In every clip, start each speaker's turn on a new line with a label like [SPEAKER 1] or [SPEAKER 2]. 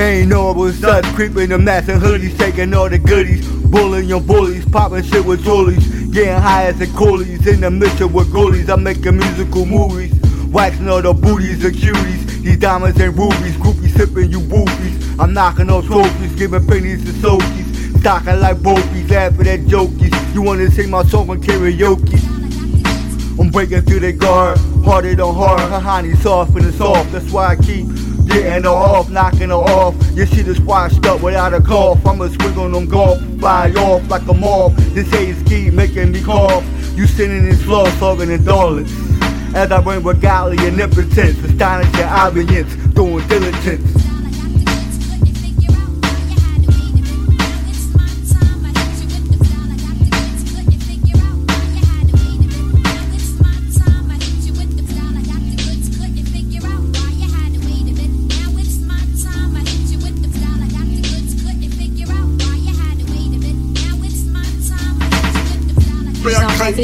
[SPEAKER 1] Ain't know it was us creeping the mess and hoodies, taking all the goodies. Bullying your bullies, popping shit with toolies. Getting high as the coolies, in the mission with goalies. I'm making musical movies. Waxing all the booties and cuties. These diamonds and rubies, groupies sipping you whoopies. I'm knocking off trophies, giving pennies to Sokies. Stocking like bopies, laughing at jokies. You wanna sing my song on karaoke? I'm breaking through the guard, harder than hard. Her honey soft and it's soft, that's why I keep getting her off, knocking her off. Your shit is washed up without a cough. I'ma swing on them golf, fly off like a moth. This haze keep making me cough. You sitting in slow, talking in dollars. As I bring regalia and impotence, astonish your audience, doing diligence.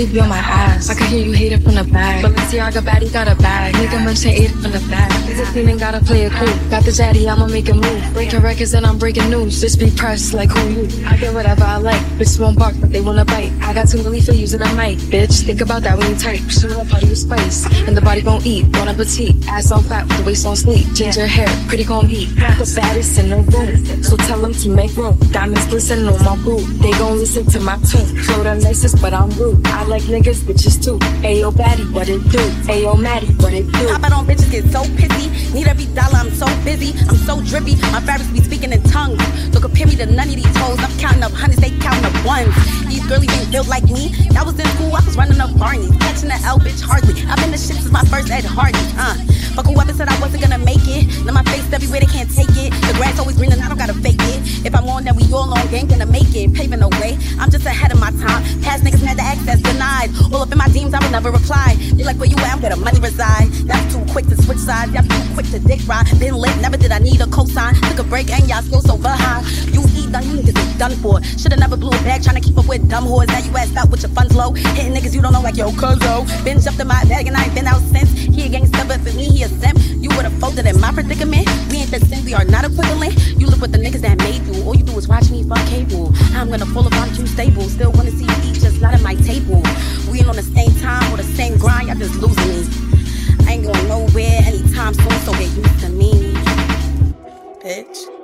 [SPEAKER 2] Baby on my ass. I can hear you hate it from the back. But let's see, I got baddie got a bag. Nigga mention ate it from the back. This feeling gotta play it cool. Got the zaddy, I'ma make a move. Breaking records and I'm breaking news. Just be pressed like who you. I get whatever I like. Bitch won't bark, but they wanna bite. I got too many for using a mic. Bitch, think about that when you type. Shoot up party with spice. And the body gon' eat. Bon appetit. Ass on fat with the waist on sleep. Ginger hair, pretty gon' eat. The baddest in the room. So tell them to make room. Diamonds glistening on my boot. They gon' listen to my tune. Flow the nicest, but I'm rude. I like niggas, bitches too. Ayo, baddie, what it do? Ayo, Maddie, what it do?
[SPEAKER 3] Pop out on bitches get so pissy. Need every dollar, I'm so busy. I'm so drippy. My fabrics be speaking in tongues. So compare me to none of these hoes. I'm counting up hundreds, they counting up ones. These girlies ain't built like me. That was in school, I was running up Barney's. Catching the L, bitch, hardly. I've been the shit since my first Ed Hardy. Uh, fuck whoever said I wasn't gonna make it. Now my face everywhere, they can't take it. The grass always green and I don't gotta fake it. If I'm on, then we all on, gang gonna make it. Paving I'm just ahead of my time. Past niggas had the access denied. All up in my DMs, I would never reply. They like where you at, where the money reside. That's too quick to switch sides, y'all too quick to dick ride. Been late, never did I need a cosign. Took a break and y'all still so behind. You eat done, you niggas done for. Shoulda never blew a bag trying to keep up with dumb whores. Now you asked out with your funds low. Hitting niggas you don't know like yo, cuzzo. Been jumped in my bag and I ain't been out since. He a gangster, but for me, he a simp. You would've folded in my predicament. Are not equivalent. You live with the niggas that made you. All you do is watch me fuck cable. I'm gonna pull up on too stable. Still wanna see you eat, just not at my table. We ain't on the same time or the same grind, y'all just losing me. I ain't going nowhere anytime soon, so get used to me. Bitch.